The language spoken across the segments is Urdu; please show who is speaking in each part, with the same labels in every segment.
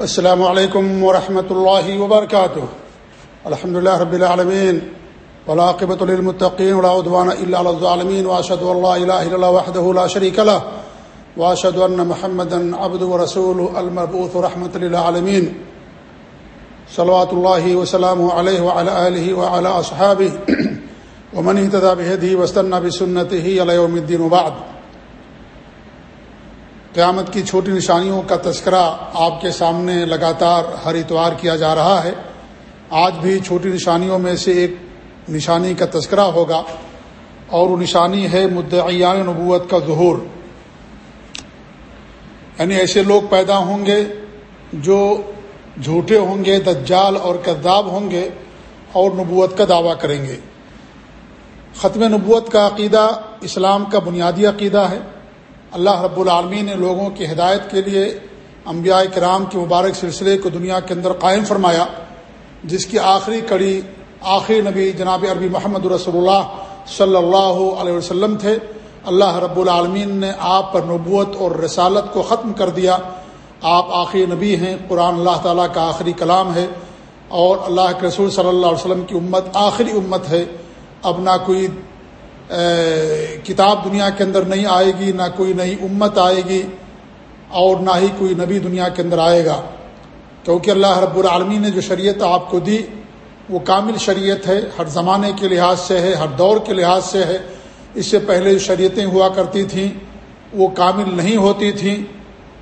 Speaker 1: السلام علیکم ورحمۃ اللہ وبرکاتہ الحمد لله رب العالمين. والعاقبة للمتقين، ولا عدوان إلا على الظالمين، وأشهد أن لا إله إلا الله وحده لا شريك له، وأشهد أن محمدا عبده ورسوله المبعوث رحمة للعالمين. صلوات الله وسلامه عليه وعلى آله وعلى أصحابه، ومن اهتدى بهديه واستنى بسنته إلى يوم الدين وبعد. قیامت کی چھوٹی نشانیوں کا تذکرہ آپ کے سامنے لگاتار ہر اتوار کیا جا رہا ہے۔ آج بھی چھوٹی نشانیوں میں سے ایک نشانی کا تذکرہ ہوگا اور وہ نشانی ہے مدعیان نبوت کا ظہور۔ یعنی ایسے لوگ پیدا ہوں گے جو جھوٹے ہوں گے، دجال اور کذاب ہوں گے اور نبوت کا دعویٰ کریں گے۔ ختم نبوت کا عقیدہ اسلام کا بنیادی عقیدہ ہے۔ اللہ رب العالمین نے لوگوں کی ہدایت کے لیے انبیاء کرام کے مبارک سلسلے کو دنیا کے اندر قائم فرمایا، جس کی آخری کڑی، آخری نبی جناب عربی محمد رسول اللہ صلی اللہ علیہ وسلم تھے۔ اللہ رب العالمین نے آپ پر نبوت اور رسالت کو ختم کر دیا۔ آپ آخری نبی ہیں، قرآن اللہ تعالیٰ کا آخری کلام ہے اور اللہ کے رسول صلی اللہ علیہ وسلم کی امت آخری امت ہے۔ اب نہ کوئی کتاب دنیا کے اندر نہیں آئے گی، نہ کوئی نئی امت آئے گی اور نہ ہی کوئی نبی دنیا کے اندر آئے گا۔ کیونکہ اللہ رب العالمین نے جو شریعت آپ کو دی، وہ کامل شریعت ہے، ہر زمانے کے لحاظ سے ہے، ہر دور کے لحاظ سے ہے۔ اس سے پہلے جو شریعتیں ہوا کرتی تھیں، وہ کامل نہیں ہوتی تھیں۔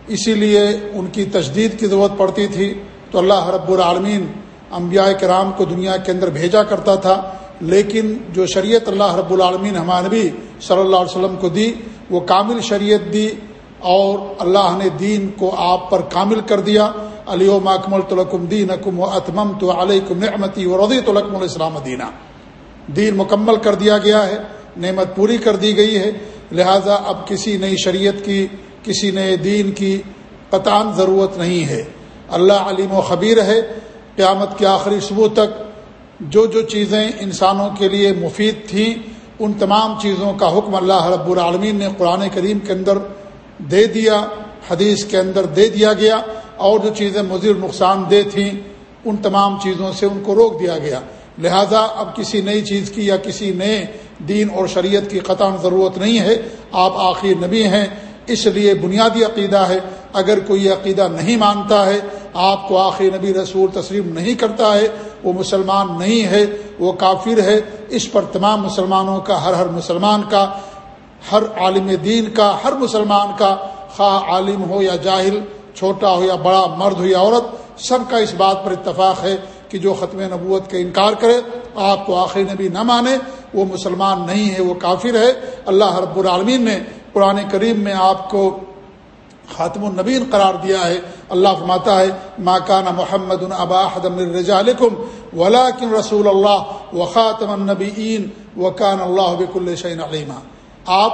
Speaker 1: اسی لیے ان کی تجدید کی ضرورت پڑتی تھی۔ تو اللہ رب العالمین انبیاء کرام کو دنیا کے اندر بھیجا کرتا تھا۔ لیکن جو شریعت اللہ رب العالمین ہمارے نبی صلی اللہ علیہ وسلم کو دی، وہ کامل شریعت دی اور اللہ نے دین کو آپ پر کامل کر دیا۔ علی و مکمل تلکم دین اکم و اتمم تو علیکم نعمتی و رضی تلکم الاسلام دینہ دین مکمل کر دیا گیا ہے، نعمت پوری کر دی گئی ہے۔ لہٰذا اب کسی نئی شریعت کی، کسی نئے دین کی قطان ضرورت نہیں ہے۔ اللہ علیم و خبیر ہے۔ قیامت کے آخری صبح تک جو جو چیزیں انسانوں کے لیے مفید تھیں، ان تمام چیزوں کا حکم اللہ رب العالمین نے قرآن کریم کے اندر دے دیا، حدیث کے اندر دے دیا گیا، اور جو چیزیں مضر نقصان دہ تھیں، ان تمام چیزوں سے ان کو روک دیا گیا۔ لہذا اب کسی نئی چیز کی یا کسی نئے دین اور شریعت کی قطع ضرورت نہیں ہے۔ آپ آخر نبی ہیں، اس لیے بنیادی عقیدہ ہے۔ اگر کوئی عقیدہ نہیں مانتا ہے، آپ کو آخر نبی رسول تسلیم نہیں کرتا ہے۔ وہ مسلمان نہیں ہے، وہ کافر ہے، اس پر تمام مسلمانوں کا، ہر ہر مسلمان کا، ہر عالم دین کا، ہر مسلمان کا خواہ عالم ہو یا جاہل، چھوٹا ہو یا بڑا، مرد ہو یا عورت، سب کا اس بات پر اتفاق ہے کہ جو ختم نبوت کا انکار کرے، آپ کو آخر نبی نہ مانے، وہ مسلمان نہیں ہے، وہ کافر ہے۔ اللہ رب العالمین نے قرآن کریم میں آپ کو خاتم النبین قرار دیا ہے، اللہ فرماتا ہے، ما کان محمد الرجالکم ولاکن رسول اللہ و خاتم النبیین، و کان اللہ بک الشین علیمہ آپ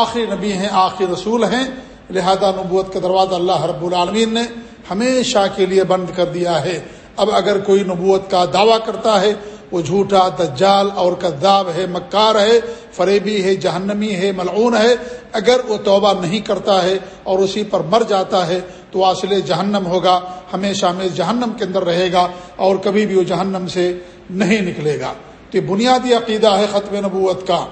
Speaker 1: آخری نبی ہیں، آخری رسول ہیں، لہذا نبوت کا دروازہ اللہ رب العالمین نے ہمیشہ کے لیے بند کر دیا ہے۔ اب اگر کوئی نبوت کا دعویٰ کرتا ہے وہ جھوٹا دجال اور کذاب ہے، مکار ہے، فریبی ہے، جہنمی ہے، ملعون ہے۔ اگر وہ توبہ نہیں کرتا ہے اور اسی پر مر جاتا ہے تو اصل جہنم ہوگا، ہمیشہ میں جہنم کے اندر رہے گا اور کبھی بھی وہ جہنم سے نہیں نکلے گا۔ تو یہ بنیادی عقیدہ ہے ختم نبوت کا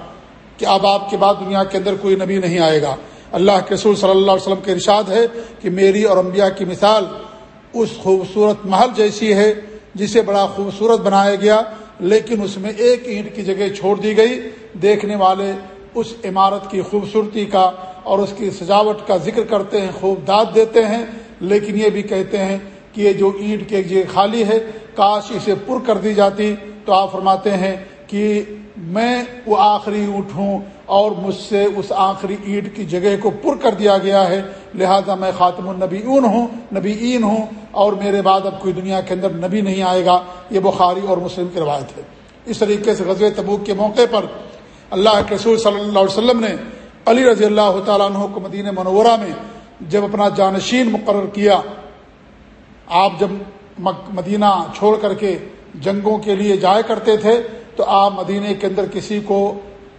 Speaker 1: کہ اب آپ کے بعد دنیا کے اندر کوئی نبی نہیں آئے گا۔ اللہ کے رسول صلی اللہ علیہ وسلم کے ارشاد ہے کہ میری اور انبیاء کی مثال اس خوبصورت محل جیسی ہے جسے بڑا خوبصورت بنایا گیا۔ لیکن اس میں ایک اینٹ کی جگہ چھوڑ دی گئی۔ دیکھنے والے اس عمارت کی خوبصورتی کا اور اس کی سجاوٹ کا ذکر کرتے ہیں، خوب داد دیتے ہیں۔ لیکن یہ بھی کہتے ہیں کہ یہ جو اینٹ کی ایک جگہ خالی ہے، کاش اسے پر کر دی جاتی۔ تو آپ فرماتے ہیں کہ میں وہ آخری اونٹ ہوں اور مجھ سے اس آخری اینٹ کی جگہ کو پر کر دیا گیا ہے۔ لہذا میں خاتم النبی اون ہوں نبی این ہوں اور میرے بعد اب کوئی دنیا کے اندر نبی نہیں آئے گا۔ یہ بخاری اور مسلم کی روایت ہے۔ اس طریقے سے غزل تبوک کے موقع پر اللہ کے رسول صلی اللہ علیہ وسلم نے علی رضی اللہ تعالیٰ عنہ کو مدینہ منورہ میں جب اپنا جانشین مقرر کیا، آپ جب مدینہ چھوڑ کر کے جنگوں کے لیے جایا کرتے تھے تو آپ مدینہ کے اندر کسی کو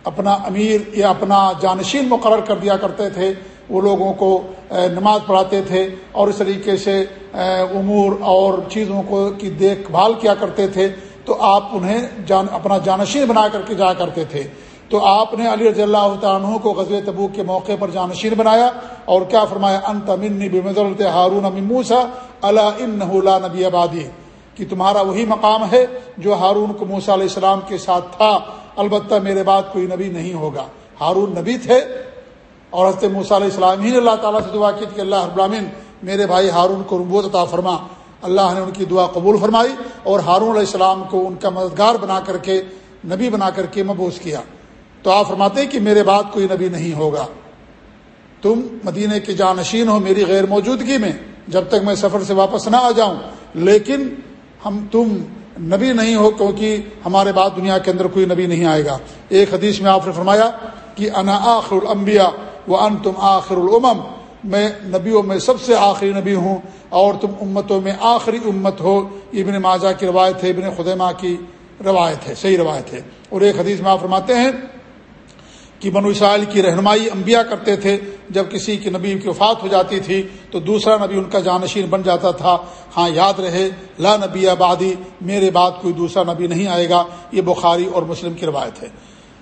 Speaker 1: اپنا امیر یا اپنا جانشین مقرر کر دیا کرتے تھے، وہ لوگوں کو نماز پڑھاتے تھے اور اس طریقے سے امور اور چیزوں کو کی دیکھ بھال کیا کرتے تھے، تو آپ انہیں جان، اپنا جانشین بنا کر کے جایا کرتے تھے۔ تو آپ نے علی رضی اللہ عنہ کو غزل تبوک کے موقع پر جانشین بنایا اور کیا فرمایا؟ ان تمنی بمضرت ہارون موسا اللہ ان نبی آبادی کہ تمہارا وہی مقام ہے جو ہارون کو موسا علیہ السلام کے ساتھ تھا۔ البتہ میرے بعد کوئی نبی نہیں ہوگا۔ ہارون نبی تھے اور حضرت موسیٰ علیہ السلام ہی نے اللہ تعالیٰ سے دعا کی کہ اللہ ابرامین میرے بھائی ہارون کو ربوت عطا فرما۔ اللہ نے ان کی دعا قبول فرمائی اور ہارون علیہ السلام کو ان کا مددگار بنا کر کے نبی بنا کر کے مبوس کیا۔ تو آپ فرماتے کہ میرے بعد کوئی نبی نہیں ہوگا۔ تم مدینے کے جانشین ہو میری غیر موجودگی میں، جب تک میں سفر سے واپس نہ آ جاؤں۔ لیکن ہم تم نبی نہیں ہو کیونکہ ہمارے بعد دنیا کے اندر کوئی نبی نہیں آئے گا۔ ایک حدیث میں آپ نے فرمایا کہ انا آخر الانبیاء و ان تم آخر الامم۔ میں نبیوں میں سب سے آخری نبی ہوں اور تم امتوں میں آخری امت ہو۔ ابن ماجہ کی روایت ہے، ابن خدیمہ کی روایت ہے، صحیح روایت ہے۔ اور ایک حدیث میں آپ فرماتے ہیں کہ بنو اسرائیل کی رہنمائی انبیاء کرتے تھے، جب کسی کی نبی کی وفات ہو جاتی تھی تو دوسرا نبی ان کا جانشین بن جاتا تھا۔ ہاں یاد رہے، لا نبی آبادی میرے بعد کوئی دوسرا نبی نہیں آئے گا۔ یہ بخاری اور مسلم کی روایت ہے۔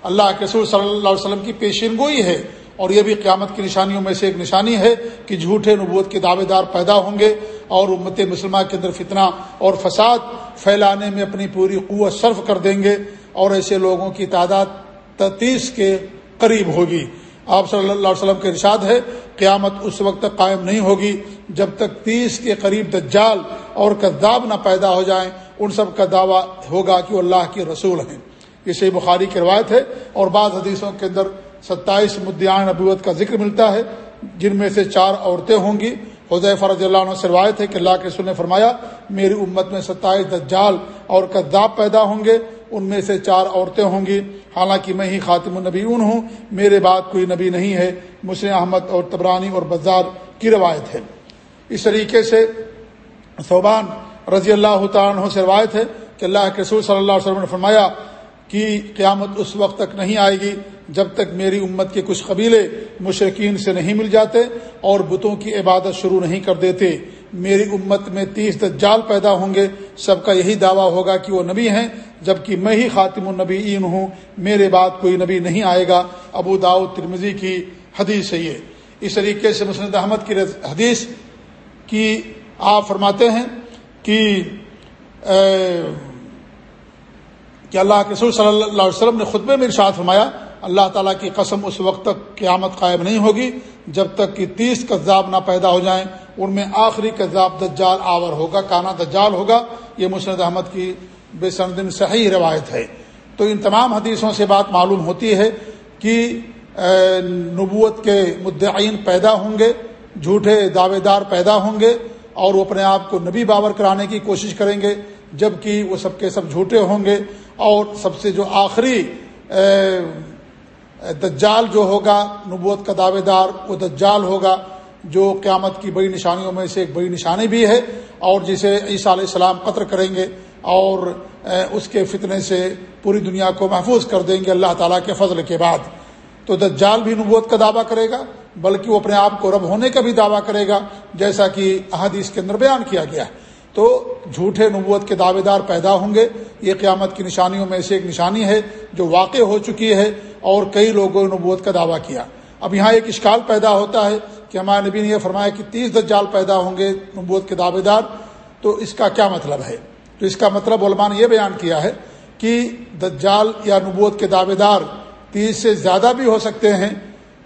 Speaker 1: اللہ کے رسول صلی اللہ علیہ وسلم کی پیشین گوئی ہے اور یہ بھی قیامت کی نشانیوں میں سے ایک نشانی ہے کہ جھوٹے نبوت کے دعوے دار پیدا ہوں گے اور امت مسلمہ کے اندر فتنہ اور فساد پھیلانے میں اپنی پوری قوت صرف کر دیں گے اور ایسے لوگوں کی تعداد تیس کے قریب ہوگی۔ آپ صلی اللہ علیہ وسلم کے ارشاد ہے، قیامت اس وقت تک قائم نہیں ہوگی جب تک تیس کے قریب دجال اور کذاب نہ پیدا ہو جائیں۔ ان سب کا دعویٰ ہوگا کہ وہ اللہ کے رسول ہیں۔ یہ صحیح بخاری کی روایت ہے اور بعض حدیثوں کے اندر ستائیس مدعان نبوت کا ذکر ملتا ہے، جن میں سے چار عورتیں ہوں گی۔ حضیف فرض اللہ عنہ سے روایت ہے کہ اللہ کے رسول نے فرمایا، میری امت میں ستائیس دجال اور کذاب پیدا ہوں گے۔ ان میں سے چار عورتیں ہوں گی۔ حالانکہ میں ہی خاتم النبی ہوں، میرے بعد کوئی نبی نہیں ہے۔ مسلم احمد اور تبرانی اور بزار کی روایت ہے۔ اس طریقے سے صوبان رضی اللہ تعالیٰ سے روایت ہے کہ اللہ کے رسول صلی اللہ علیہ وسلم نے فرمایا کہ قیامت اس وقت تک نہیں آئے گی جب تک میری امت کے کچھ قبیلے مشرقین سے نہیں مل جاتے اور بتوں کی عبادت شروع نہیں کر دیتے۔ میری امت میں تیس دجال پیدا ہوں گے، سب کا یہی دعویٰ ہوگا کہ وہ نبی ہیں، جبکہ میں ہی خاتم النبی ہوں، میرے بعد کوئی نبی نہیں آئے گا۔ ابو داؤ ترمزی کی حدیث ہے یہ۔ اس طریقے سے مسند احمد کی حدیث کی آپ فرماتے ہیں کہ کہ اللہ کے رسول صلی اللہ علیہ وسلم نے خطبے میں ارشاد فرمایا، اللہ تعالیٰ کی قسم اس وقت تک قیامت قائم نہیں ہوگی، جب تک کہ تیس کذاب نہ پیدا ہو جائیں۔ ان میں آخری کذاب دجال آور ہوگا، کانا دجال ہوگا، یہ مسند احمد کی بے سندن صحیح روایت ہے۔ تو ان تمام حدیثوں سے بات معلوم ہوتی ہے کہ نبوت کے مدعین پیدا ہوں گے، جھوٹے دعوے دار پیدا ہوں گے، اور وہ اپنے آپ کو نبی باور کرانے کی کوشش کریں گے جبکہ وہ سب کے سب جھوٹے ہوں گے۔ اور سب سے جو آخری دجال جو ہوگا، نبوت کا دعوے دار وہ دجال ہوگا۔ جو قیامت کی بڑی نشانیوں میں سے ایک بڑی نشانی بھی ہے اور جسے عیسیٰ علیہ السلام قطر کریں گے اور اس کے فتنے سے پوری دنیا کو محفوظ کر دیں گے اللہ تعالیٰ کے فضل کے بعد۔ تو دجال بھی نبوت کا دعویٰ کرے گا، بلکہ وہ اپنے آپ کو رب ہونے کا بھی دعویٰ کرے گا، جیسا کہ احادیث کے اندر بیان کیا گیا ہے۔ تو جھوٹے نبوت کے دعوے دار پیدا ہوں گے، یہ قیامت کی نشانیوں میں سے ایک نشانی ہے جو واقع ہو چکی ہے اور کئی لوگوں نے نبوت کا دعویٰ کیا۔ اب یہاں ایک اشکال پیدا ہوتا ہے کہ ہمارے نبی نے یہ فرمایا کہ تیس دجال پیدا ہوں گے نبوت کے دعوے دار تو اس کا کیا مطلب ہے؟ تو اس کا مطلب علماء نے یہ بیان کیا ہے کہ دجال یا نبوت کے دعوے دار تیس سے زیادہ بھی ہو سکتے ہیں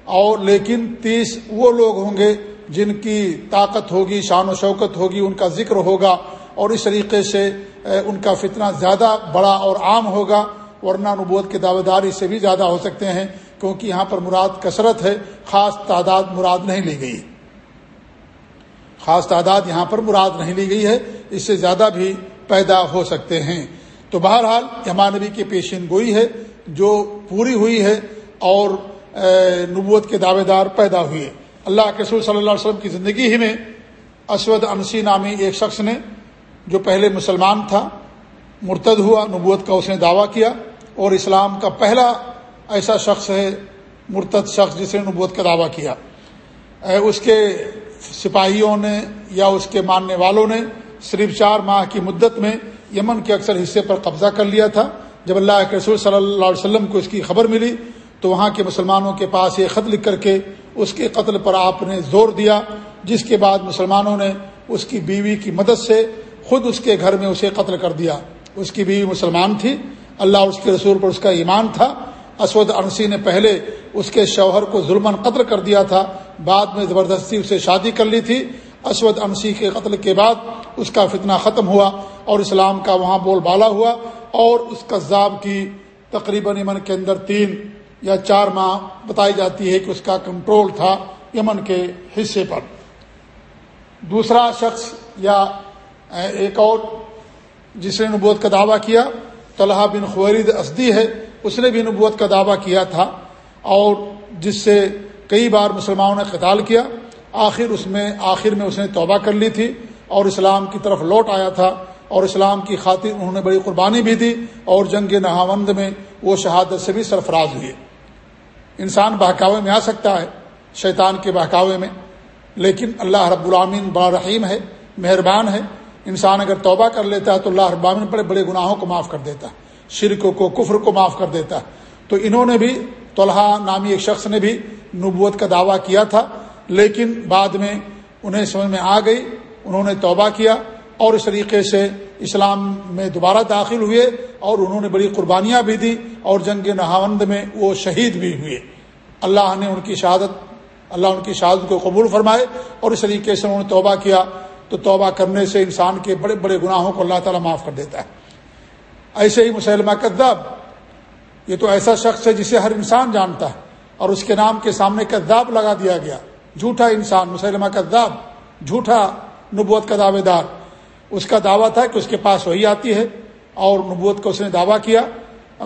Speaker 1: اور لیکن تیس وہ لوگ ہوں گے جن کی طاقت ہوگی، شان و شوکت ہوگی، ان کا ذکر ہوگا اور اس طریقے سے ان کا فتنہ زیادہ بڑا اور عام ہوگا، ورنہ نبوت کے دعوے دار اس سے بھی زیادہ ہو سکتے ہیں۔ کیونکہ یہاں پر مراد کثرت ہے، خاص تعداد مراد نہیں لی گئی۔ خاص تعداد یہاں پر مراد نہیں لی گئی ہے، اس سے زیادہ بھی پیدا ہو سکتے ہیں۔ تو بہرحال ہمارے نبی کی پیشین گوئی ہے جو پوری ہوئی ہے اور نبوت کے دعوے دار پیدا ہوئے۔ اللہ کے رسول صلی اللہ علیہ وسلم کی زندگی ہی میں اسود انسی نامی ایک شخص نے، جو پہلے مسلمان تھا، مرتد ہوا، نبوت کا اس نے دعویٰ کیا اور اسلام کا پہلا ایسا شخص ہے، مرتد شخص جس نے نبوت کا دعویٰ کیا۔ اس کے سپاہیوں نے یا اس کے ماننے والوں نے صرف چار ماہ کی مدت میں یمن کے اکثر حصے پر قبضہ کر لیا تھا۔ جب اللہ کے رسول صلی اللہ علیہ وسلم کو اس کی خبر ملی، تو وہاں کے مسلمانوں کے پاس یہ خط لکھ کر کے اس کے قتل پر آپ نے زور دیا، جس کے بعد مسلمانوں نے اس کی بیوی کی مدد سے خود اس کے گھر میں اسے قتل کر دیا۔ اس کی بیوی مسلمان تھی، اللہ اور اس کے رسول پر اس کا ایمان تھا۔ اسود انسی نے پہلے اس کے شوہر کو ظلم قتل کر دیا تھا، بعد میں زبردستی اسے شادی کر لی تھی۔ اسود انسی کے قتل کے بعد اس کا فتنہ ختم ہوا اور اسلام کا وہاں بول بالا ہوا اور اس قذاب کی تقریباً یمن کے اندر تین یا چار ماہ بتائی جاتی ہے کہ اس کا کنٹرول تھا یمن کے حصے پر۔ دوسرا شخص یا ایک اور جس نے نبوت کا دعویٰ کیا طلحہ بن خورید اسدی ہے، اس نے بھی نبوت کا دعویٰ کیا تھا اور جس سے کئی بار مسلمانوں نے قتال کیا۔ آخر اس میں، آخر میں اس نے توبہ کر لی تھی اور اسلام کی طرف لوٹ آیا تھا اور اسلام کی خاطر انہوں نے بڑی قربانی بھی دی اور جنگ نہاوند میں وہ شہادت سے بھی سرفراز ہوئے۔ انسان بہکاوے میں آ سکتا ہے، شیطان کے بہکاوے میں، لیکن اللہ رب العامین بڑا رحیم ہے، مہربان ہے۔ انسان اگر توبہ کر لیتا ہے تو اللہ رب العامین بڑے بڑے گناہوں کو معاف کر دیتا ہے شرک کو، کفر کو معاف کر دیتا۔ ہے تو انہوں نے بھی، طلحہ نامی ایک شخص نے بھی نبوت کا دعویٰ کیا تھا، لیکن بعد میں انہیں سمجھ میں آ گئی، انہوں نے توبہ کیا اور اس طریقے سے اسلام میں دوبارہ داخل ہوئے اور انہوں نے بڑی قربانیاں بھی دی اور جنگ نہاوند میں وہ شہید بھی ہوئے۔ اللہ نے ان کی شہادت، اللہ ان کی شہادت کو قبول فرمائے اور اس طریقے سے انہوں نے توبہ کیا۔ تو توبہ کرنے سے انسان کے بڑے بڑے گناہوں کو اللہ تعالیٰ معاف کر دیتا ہے۔ ایسے ہی مسلمہ کذاب یہ تو ایسا شخص ہے جسے ہر انسان جانتا ہے اور اس کے نام کے سامنے کذاب لگا دیا گیا۔ جھوٹا انسان مسلمہ کذاب جھوٹا نبوت کا دعوے دار۔ اس کا دعویٰ تھا کہ اس کے پاس وہی آتی ہے اور نبوت کا اس نے دعویٰ کیا۔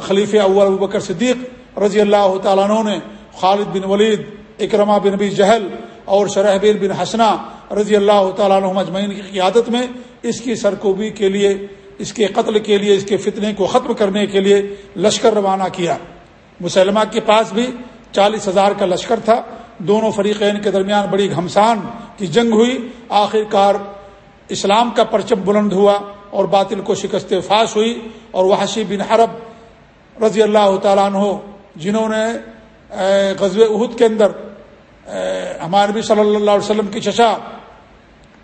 Speaker 1: خلیف اول ابکر صدیق رضی اللہ تعالیٰ عنہ نے خالد بن ولید اکرما بن نبی جہل اور شرحبیر بن حسنا رضی اللہ تعالیٰ عنہ مجمعین کی قیادت میں اس کی سرکوبی کے لیے، اس کے قتل کے لیے، اس کے فتنے کو ختم کرنے کے لیے لشکر روانہ کیا۔ مسلمہ کے پاس بھی چالیس ہزار کا لشکر تھا۔ دونوں فریقین کے درمیان بڑی گھمسان کی جنگ ہوئی۔ آخر کار اسلام کا پرچم بلند ہوا اور باطل کو شکست فاش ہوئی اور وحشی بن حرب رضی اللہ تعالیٰ عنہ، جنہوں نے غزو عہد کے اندر ہمارے نبی صلی اللہ علیہ وسلم کی چچا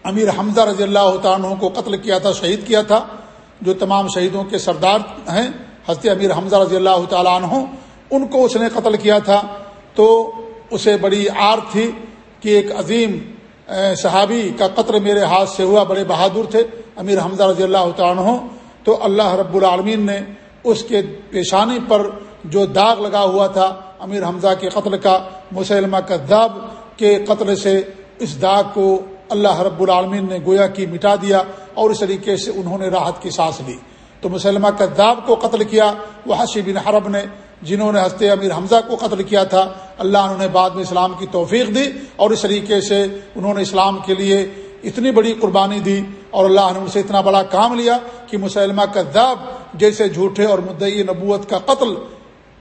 Speaker 1: امیر حمزہ رضی اللہ تعالیٰ عنہ کو قتل کیا تھا، شہید کیا تھا، جو تمام شہیدوں کے سردار ہیں، حضرت امیر حمزہ رضی اللہ تعالیٰ عنہ، ان کو اس نے قتل کیا تھا۔ تو اسے بڑی آر تھی کہ ایک عظیم صحابی کا قطر میرے ہاتھ سے ہوا، بڑے بہادر تھے، امیر حمزہ رضی اللہ تعالیٰ عنہ۔ تو اللہ رب العالمین نے اس کے پیشانی پر جو داغ لگا ہوا تھا امیر حمزہ کے قتل کا مسلمہ کذاب کے قتل سے اس داغ کو اللہ رب العالمین نے گویا کی مٹا دیا اور اس طریقے سے انہوں نے راحت کی سانس لی۔ تو مسلمہ کذاب کو قتل کیا وہ حشی بن حرب نے جنہوں نے ہنستے امیر حمزہ کو قتل کیا تھا، اللہ انہوں نے بعد میں اسلام کی توفیق دی اور اس طریقے سے انہوں نے اسلام کے لیے اتنی بڑی قربانی دی اور اللہ نے ان سے اتنا بڑا کام لیا کہ مسلمہ کذاب جیسے جھوٹے اور مدعی نبوت کا قتل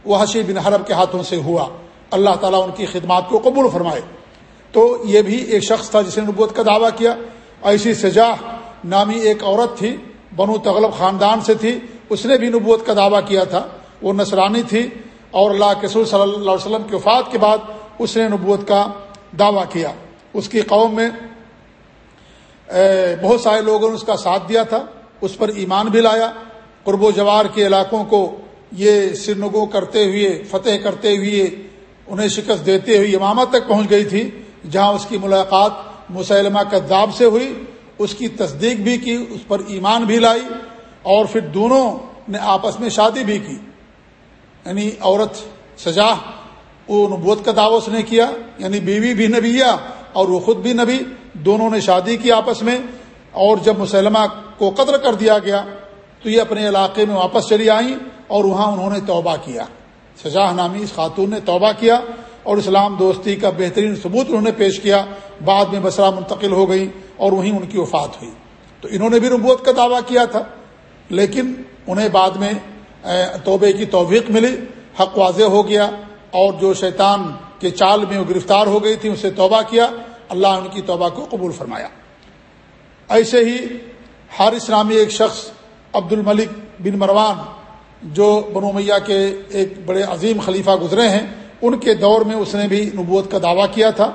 Speaker 1: وہ حشی بن حرب کے ہاتھوں سے ہوا۔ اللہ تعالیٰ ان کی خدمات کو قبول فرمائے۔ تو یہ بھی ایک شخص تھا جس نے نبوت کا دعویٰ کیا۔ ایسی سجاح نامی ایک عورت تھی، بنو تغلب خاندان سے تھی۔ اس نے بھی نبوت کا دعویٰ کیا تھا۔ وہ نصرانی تھی اور اللہ کے صلی اللہ علیہ وسلم کی وفات کے بعد اس نے نبوت کا دعویٰ کیا۔ اس کی قوم میں بہت سارے لوگوں نے اس کا ساتھ دیا تھا۔ اس پر ایمان بھی لایا۔ قرب و جوار کے علاقوں کو یہ سرنگو کرتے ہوئے، فتح کرتے ہوئے، انہیں شکست دیتے ہوئے امامت تک پہنچ گئی تھی، جہاں اس کی ملاقات مسلمہ کداب سے ہوئی، اس کی تصدیق بھی کی، اس پر ایمان بھی لائی، اور پھر دونوں نے آپس میں شادی بھی کی۔ یعنی عورت سجا، وہ نبوت کا دعوت نے کیا یعنی بیوی بھی نبیا اور وہ خود بھی نبی، دونوں نے شادی کی آپس میں، اور جب مسلمہ کو قدر کر دیا گیا، تو یہ اپنے علاقے میں واپس چلی آئیں۔ اور وہاں انہوں نے توبہ کیا۔ سجاہ نامی اس خاتون نے توبہ کیا اور اسلام دوستی کا بہترین ثبوت انہوں نے پیش کیا۔ بعد میں بسرا منتقل ہو گئی اور وہیں ان کی وفات ہوئی۔ تو انہوں نے بھی نبوت کا دعویٰ کیا تھا، لیکن انہیں بعد میں توبے کی توفیق ملی، حق واضح ہو گیا اور جو شیطان کے چال میں وہ گرفتار ہو گئی تھی، اسے توبہ کیا۔ اللہ ان کی توبہ کو قبول فرمایا۔ ایسے ہی حارث نامی ایک شخص عبد الملک بن مروان جو بنو میاں کے ایک بڑے عظیم خلیفہ گزرے ہیں، ان کے دور میں اس نے بھی نبوت کا دعویٰ کیا تھا۔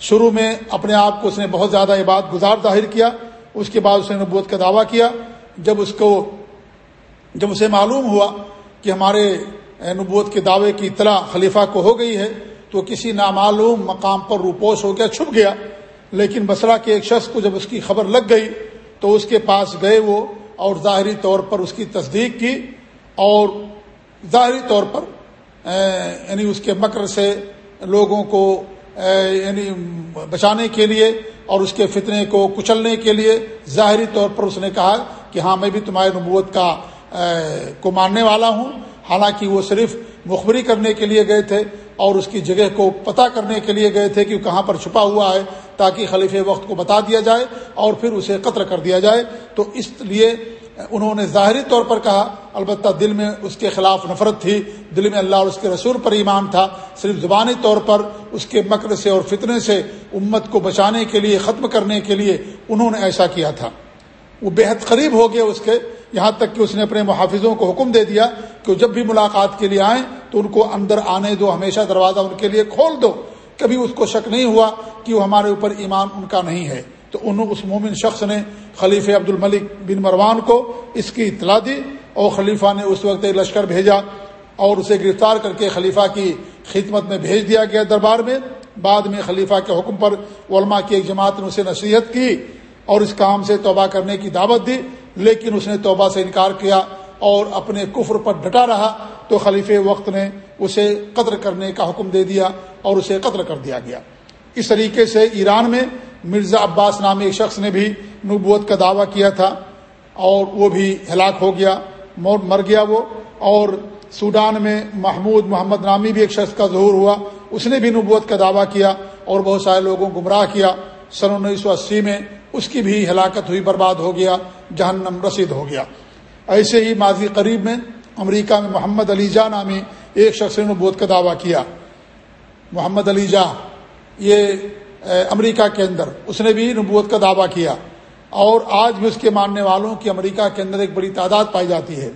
Speaker 1: شروع میں اپنے آپ کو اس نے بہت زیادہ عبادت گزار ظاہر کیا، اس کے بعد اس نے نبوت کا دعویٰ کیا۔ جب اس کو، جب اسے معلوم ہوا کہ ہمارے نبوت کے دعوے کی اطلاع خلیفہ کو ہو گئی ہے، تو کسی نامعلوم مقام پر روپوش ہو گیا، چھپ گیا۔ لیکن بسرا کے ایک شخص کو جب اس کی خبر لگ گئی، تو اس کے پاس گئے وہ اور ظاہری طور پر اس کی تصدیق کی۔ اور ظاہری طور پر یعنی اس کے مکر سے لوگوں کو یعنی بچانے کے لیے اور اس کے فتنے کو کچلنے کے لیے ظاہری طور پر اس نے کہا کہ ہاں میں بھی تمہاری نبوت کا کو ماننے والا ہوں۔ حالانکہ وہ صرف مخبری کرنے کے لیے گئے تھے اور اس کی جگہ کو پتہ کرنے کے لیے گئے تھے کہ کہاں پر چھپا ہوا ہے، تاکہ خلیف وقت کو بتا دیا جائے اور پھر اسے قطر کر دیا جائے۔ تو اس لیے انہوں نے ظاہری طور پر کہا، البتہ دل میں اس کے خلاف نفرت تھی، دل میں اللہ اور اس کے رسول پر ایمان تھا، صرف زبانی طور پر اس کے مکر سے اور فتنے سے امت کو بچانے کے لیے، ختم کرنے کے لیے انہوں نے ایسا کیا تھا۔ وہ بےحد قریب ہو گیا اس کے، یہاں تک کہ اس نے اپنے محافظوں کو حکم دے دیا کہ جب بھی ملاقات کے لیے آئیں تو ان کو اندر آنے دو، ہمیشہ دروازہ ان کے لیے کھول دو۔ کبھی اس کو شک نہیں ہوا کہ وہ ہمارے اوپر ایمان ان کا نہیں ہے۔ تو انہوں اس مومن شخص نے خلیف عبد الملک بن مروان کو اس کی اطلاع دی اور خلیفہ نے اس وقت ایک لشکر بھیجا اور اسے گرفتار کر کے خلیفہ کی خدمت میں بھیج دیا گیا دربار میں۔ بعد میں خلیفہ کے حکم پر علماء کی ایک جماعت نے اسے نصیحت کی اور اس کام سے توبہ کرنے کی دعوت دی، لیکن اس نے توبہ سے انکار کیا اور اپنے کفر پر ڈٹا رہا۔ تو خلیف وقت نے اسے قتل کرنے کا حکم دے دیا اور اسے قتل کر دیا گیا۔ اس طریقے سے ایران میں مرزا عباس نامی ایک شخص نے بھی نبوت کا دعویٰ کیا تھا اور وہ بھی ہلاک ہو گیا، مر گیا وہ، اور سوڈان میں محمود محمد نامی بھی ایک شخص کا ظہور ہوا، اس نے بھی نبوت کا دعویٰ کیا اور بہت سارے لوگوں کو گمراہ کیا۔ سن انیس سو اسی میں اس کی بھی ہلاکت ہوئی، برباد ہو گیا، جہنم رسید ہو گیا۔ ایسے ہی ماضی قریب میں امریکہ میں محمد علی جا نامی ایک شخص نے نبوت کا دعویٰ کیا۔ محمد علی جا، یہ امریکہ کے اندر۔ اس نے بھی نبوت کا دعویٰ کیا۔ اور آج بھی اس کے ماننے والوں کی امریکہ کے اندر ایک بڑی تعداد پائی جاتی ہے۔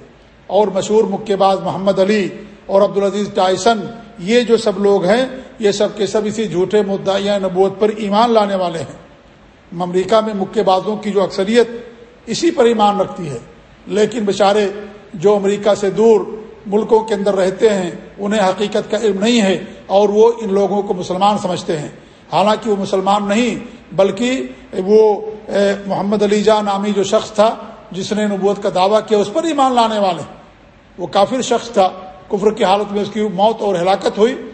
Speaker 1: اور مشہور مکے باز محمد علی اور عبدالعزیز ٹائسن، یہ جو سب لوگ ہیں، یہ سب کے سب اسی جھوٹے مدعا نبوت پر ایمان لانے والے ہیں۔ امریکہ میں مکے بازوں کی جو اکثریت اسی پر ایمان رکھتی ہے۔ لیکن بیچارے جو امریکہ سے دور ملکوں کے اندر رہتے ہیں، انہیں حقیقت کا علم نہیں ہے اور وہ ان لوگوں کو مسلمان سمجھتے ہیں۔ حالانکہ وہ مسلمان نہیں، بلکہ وہ محمد علی جا نامی جو شخص تھا، جس نے نبوت کا دعویٰ کیا، اس پر ایمان لانے والے۔ وہ کافر شخص تھا۔ کفر کی حالت میں اس کی موت اور ہلاکت ہوئی۔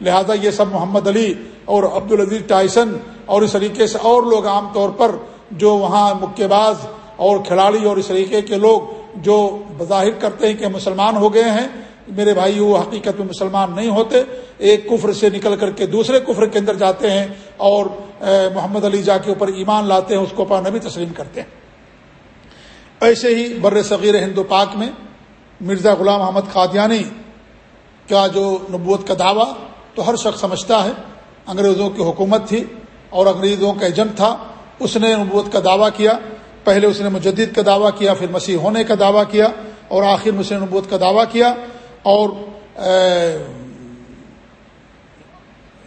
Speaker 1: لہذا یہ سب محمد علی اور عبدالعزیز ٹائسن اور اس طریقے سے اور لوگ عام طور پر جو وہاں مکے باز اور کھلاڑی اور اس طریقے کے لوگ جو بظاہر کرتے ہیں کہ مسلمان ہو گئے ہیں میرے بھائی وہ حقیقت میں مسلمان نہیں ہوتے، ایک کفر سے نکل کر کے دوسرے کفر کے اندر جاتے ہیں اور محمد علی جا کے اوپر ایمان لاتے ہیں، اس کو اپنا نبی تسلیم کرتے ہیں۔ ایسے ہی بر صغیر ہندو پاک میں مرزا غلام محمد قادیانی کا جو نبوت کا دعویٰ تو ہر شخص سمجھتا ہے، انگریزوں کی حکومت تھی اور انگریزوں کا ایجنٹ تھا، اس نے نبوت کا دعویٰ کیا۔ پہلے اس نے مجدد کا دعویٰ کیا، پھر مسیح ہونے کا دعویٰ کیا اور آخر میں اس نے نبوت کا دعویٰ کیا۔ اور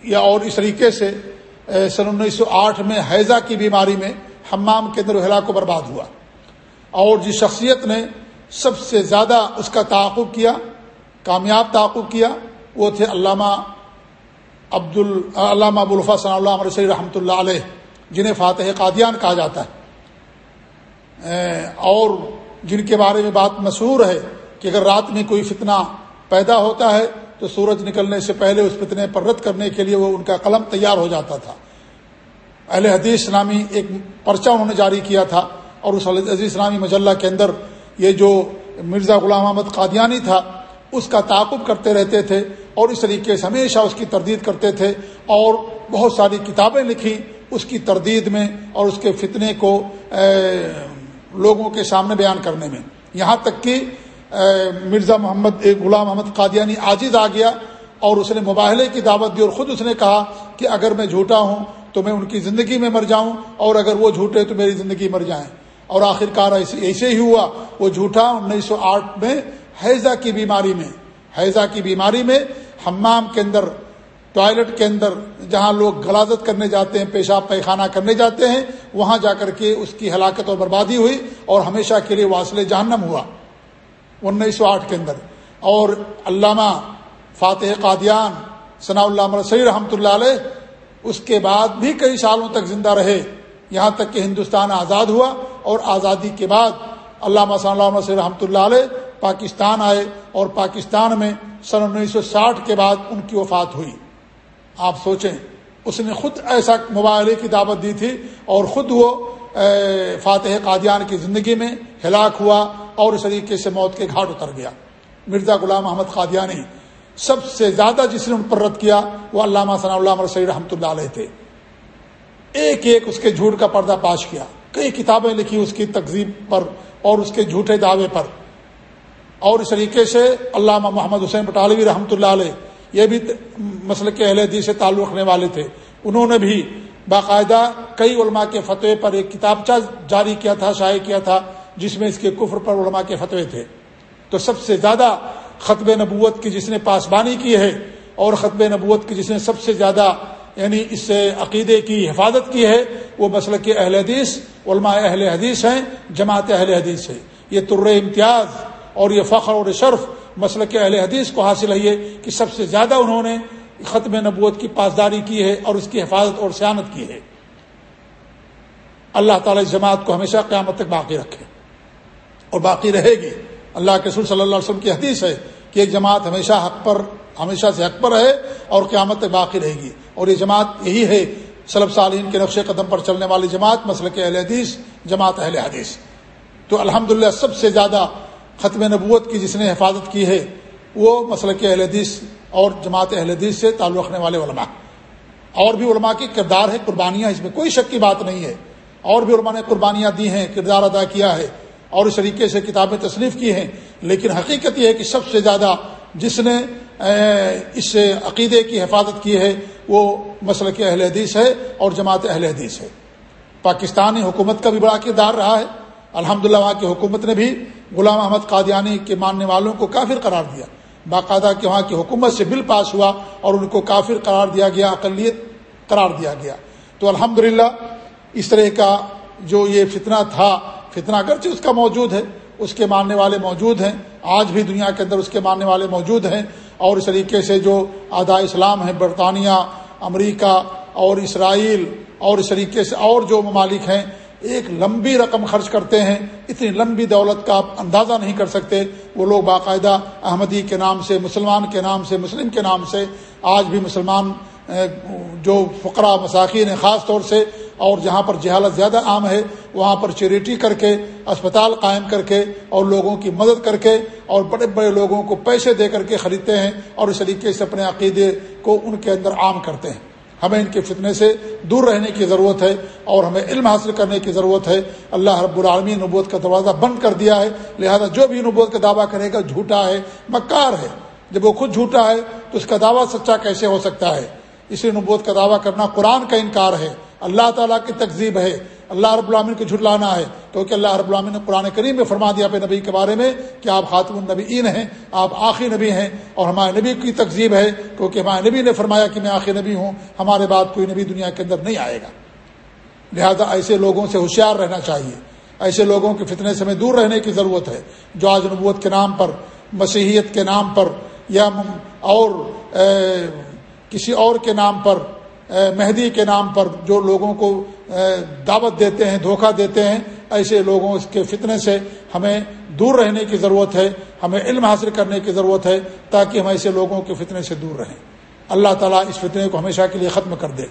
Speaker 1: یا اور اس طریقے سے سن انیس سو آٹھ میں حیضہ کی بیماری میں حمام کے اندر ہلاک کو برباد ہوا۔ اور جس شخصیت نے سب سے زیادہ اس کا تعاقب کیا، کامیاب تعاقب کیا، وہ تھے علامہ عبد علامہ ابوالفا صلی اللہ علیہ وسلم رحمۃ اللہ علیہ، جنہیں فاتح قادیان کہا جاتا ہے۔ اور جن کے بارے میں بات مشہور ہے کہ اگر رات میں کوئی فتنہ پیدا ہوتا ہے تو سورج نکلنے سے پہلے اس فتنے پر رد کرنے کے لیے وہ ان کا قلم تیار ہو جاتا تھا۔ اہل حدیث نامی ایک پرچہ انہوں نے جاری کیا تھا اور اس عزیز نامی مجلہ کے اندر یہ جو مرزا غلام احمد قادیانی تھا، اس کا تعاقب کرتے رہتے تھے اور اس طریقے سے ہمیشہ اس کی تردید کرتے تھے اور بہت ساری کتابیں لکھی اس کی تردید میں اور اس کے فتنے کو لوگوں کے سامنے بیان کرنے میں۔ یہاں تک کہ مرزا محمد ایک غلام محمد قادیانی عاجز آ گیا اور اس نے مباہلے کی دعوت دی اور خود اس نے کہا کہ اگر میں جھوٹا ہوں تو میں ان کی زندگی میں مر جاؤں اور اگر وہ جھوٹے تو میری زندگی مر جائیں۔ اور آخر کار ایسے ہی ہوا، وہ جھوٹا انیس سو آٹھ میں حیضہ کی بیماری میں، حیضہ کی بیماری میں ہمام کے اندر، ٹوائلٹ کے اندر جہاں لوگ غلازت کرنے جاتے ہیں، پیشاب پیخانہ کرنے جاتے ہیں، وہاں جا کر کے اس کی ہلاکت اور بربادی ہوئی اور ہمیشہ کے لیے واصل جہنم ہوا۔ انیس سو آٹھ کے اندر۔ اور علامہ فاتح قادیان ثناء اللہ مرسری رحمۃ اللہ علیہ اس کے بعد بھی کئی سالوں تک زندہ رہے۔ یہاں تک کہ ہندوستان آزاد ہوا اور آزادی کے بعد علامہ صلی اللہ علیہ رحمۃ اللہ علیہ پاکستان آئے اور پاکستان میں سن انیس سو ساٹھ کے بعد ان کی وفات ہوئی۔ آپ سوچیں، اس نے خود ایسا مباحلے کی دعوت دی تھی اور خود وہ فاتح قادیان کی زندگی میں ہلاک ہوا۔ اور اس طریقے سے موت کے گھاٹ اتر گیا۔ مرزا غلام محمد قادیانی سب سے زیادہ جس نے ان پر رد کیا وہ علامہ ثناء اللہ علیہ رحمۃ اللہ علیہ تھے۔ ایک ایک اس کے جھوٹ کا پردہ پاش کیا۔ کئی کتابیں لکھی اس کی تقزیب پر اور اس کے جھوٹے دعوے پر۔ اور اس طریقے سے علامہ محمد حسین بٹالوی رحمۃ اللہ علیہ، یہ بھی مسئلہ کے اہل حدیث سے تعلق رکھنے والے تھے۔ انہوں نے بھی باقاعدہ کئی علماء کے فتوے پر ایک کتابچہ جاری کیا تھا، شائع کیا تھا۔ جس میں اس کے کفر پر علماء کے فتوے تھے۔ تو سب سے زیادہ خطب نبوت کی جس نے پاسبانی کی ہے اور خطب نبوت کی جس نے سب سے زیادہ یعنی اس سے عقیدے کی حفاظت کی ہے، وہ مسلک کے اہل حدیث، علماء اہل حدیث ہیں، جماعت اہل حدیث ہے یہ تر امتیاز اور یہ فخر اور شرف مسلک کے اہل حدیث کو حاصل ہے کہ سب سے زیادہ انہوں نے ختم نبوت کی پاسداری کی ہے اور اس کی حفاظت اور سیانت کی ہے۔ اللہ تعالی جماعت کو ہمیشہ قیامت تک باقی رکھے۔ اور باقی رہے گی۔ اللہ کے سر صلی اللہ علیہ وسلم کی حدیث ہے کہ ایک جماعت ہمیشہ حق پر ہمیشہ سے حق پر رہے اور قیامت تک باقی رہے گی۔ اور یہ جماعت یہی ہے صلب صالین کے نقش قدم پر چلنے والی جماعت، مسئلہ کے اہل حدیث، جماعت اہل حدیث۔ تو الحمد سب سے زیادہ ختم نبوت کی جس نے حفاظت کی ہے، وہ مسئلہ کے اہل حدیث اور جماعت اہل حدیث سے تعلق رکھنے والے علماء۔ اور بھی علماء کی کردار ہے قربانیاں، اس میں کوئی شک کی بات نہیں ہے۔ اور بھی علماء نے قربانیاں دی ہیں، کردار ادا کیا ہے۔ اور اس طریقے سے کتابیں تصنیف کی ہیں، لیکن حقیقت یہ ہے کہ سب سے زیادہ جس نے اس عقیدے کی حفاظت کی ہے، وہ مسئلہ کے اہل حدیث ہے اور جماعت اہل حدیث ہے۔ پاکستانی حکومت کا بھی بڑا کردار رہا ہے۔ الحمد وہاں کی حکومت نے بھی غلام احمد قادیانی کے ماننے والوں کو کافر قرار دیا۔ باقاعدہ کہ وہاں کی حکومت سے بل پاس ہوا اور ان کو کافر قرار دیا گیا، اقلیت قرار دیا گیا۔ تو الحمد اس طرح کا جو یہ فتنہ تھا فتنہ اگرچہ اس کا موجود ہے، اس کے ماننے والے موجود ہیں، آج بھی دنیا کے اندر اس کے ماننے والے موجود ہیں، اور اس طریقے سے جو آدھا اسلام ہیں برطانیہ، امریکہ اور اسرائیل، اور اس طریقے سے اور جو ممالک ہیں، ایک لمبی رقم خرچ کرتے ہیں، اتنی لمبی دولت کا آپ اندازہ نہیں کر سکتے۔ وہ لوگ باقاعدہ احمدی کے نام سے، مسلمان کے نام سے، مسلم کے نام سے، آج بھی مسلمان جو فقرا مساکین ہیں، خاص طور سے اور جہاں پر جہالت زیادہ عام ہے، وہاں پر چیریٹی کر کے، اسپتال قائم کر کے اور لوگوں کی مدد کر کے اور بڑے بڑے لوگوں کو پیسے دے کر کے خریدتے ہیں اور اس طریقے سے اپنے عقیدے کو ان کے اندر عام کرتے ہیں۔ ہمیں ان کے فتنے سے دور رہنے کی ضرورت ہے اور ہمیں علم حاصل کرنے کی ضرورت ہے۔ اللہ رب العالمی نبوت کا دروازہ بند کر دیا ہے۔ لہذا جو بھی نبوت کا دعویٰ کرے گا، جھوٹا ہے، مکار ہے۔ جب وہ خود جھوٹا ہے، تو اس کا دعویٰ سچا کیسے ہو سکتا ہے؟ اسی نبوت کا دعویٰ کرنا قرآن کا انکار ہے۔ اللہ تعالیٰ کی تقزیب ہے، اللہ رب العامن کو جھٹلانا ہے۔ کیونکہ اللہ رب العامن نے قرآن کریم میں فرما دیا اپنے نبی کے بارے میں کہ آپ خاتم النبی ہیں، آپ آخری نبی ہیں اور ہمارے نبی کی تقزیب ہے۔ کیونکہ ہمارے نبی نے فرمایا کہ میں آخری نبی ہوں، ہمارے بعد کوئی نبی دنیا کے اندر نہیں آئے گا۔ لہذا ایسے لوگوں سے ہوشیار رہنا چاہیے۔ ایسے لوگوں کے فتنے سے ہمیں دور رہنے کی ضرورت ہے، جو آج نبوت کے نام پر، مسیحیت کے نام پر یا اور کسی اور کے نام پر مہدی کے نام پر جو لوگوں کو دعوت دیتے ہیں، دھوکہ دیتے ہیں، ایسے لوگوں اس کے فتنے سے ہمیں دور رہنے کی ضرورت ہے، ہمیں علم حاصل کرنے کی ضرورت ہے تاکہ ہم ایسے لوگوں کے فتنے سے دور رہیں۔ اللہ تعالیٰ اس فتنے کو ہمیشہ کے لیے ختم کر دے۔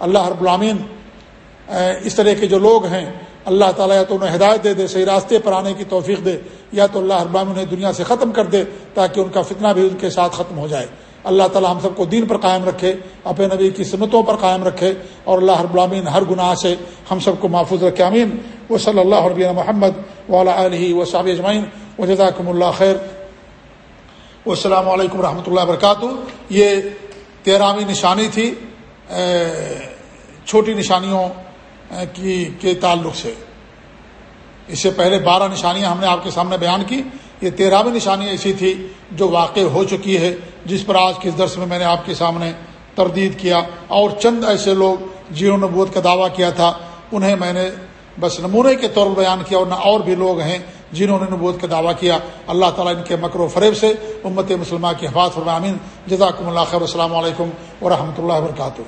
Speaker 1: اللہ رب العامین اس طرح کے جو لوگ ہیں، اللہ تعالیٰ یا تو انہیں ہدایت دے دے، صحیح راستے پر آنے کی توفیق دے، یا تو اللہ ابراہین انہیں دنیا سے ختم کر دے تاکہ ان کا فتنہ بھی ان کے ساتھ ختم ہو جائے۔ اللہ تعالی ہم سب کو دین پر قائم رکھے، اپنے نبی کی سنتوں پر قائم رکھے، اور اللہ ہر غلامین ہر گناہ سے ہم سب کو محفوظ رکھے امین وہ صلی اللہ علیہ محمد والا علیہ و صاب اجمعین۔ و جزاکم اللہ خیر۔ السلام علیکم رحمۃ اللہ وبرکاتہ۔ یہ تیرہویں نشانی تھی چھوٹی نشانیوں کی، کے تعلق سے۔ اس سے پہلے بارہ نشانیاں ہم نے آپ کے سامنے بیان کی۔ یہ تیرہویں نشانی ایسی تھی جو واقع ہو چکی ہے۔ جس پر آج کے درس میں میں نے آپ کے سامنے تردید کیا اور چند ایسے لوگ جنہوں نے بودھ کا دعویٰ کیا تھا، انہیں میں نے بس نمونے کے طور پر بیان کیا اور نہ اور بھی لوگ ہیں جنہوں نے نبوت کا دعویٰ کیا۔ اللہ تعالیٰ ان کے مکر و فریب سے امت مسلمہ کی حفاظ فرمامین جزاکم اللہ خیر السلام علیکم ورحمۃ اللہ وبرکاتہ۔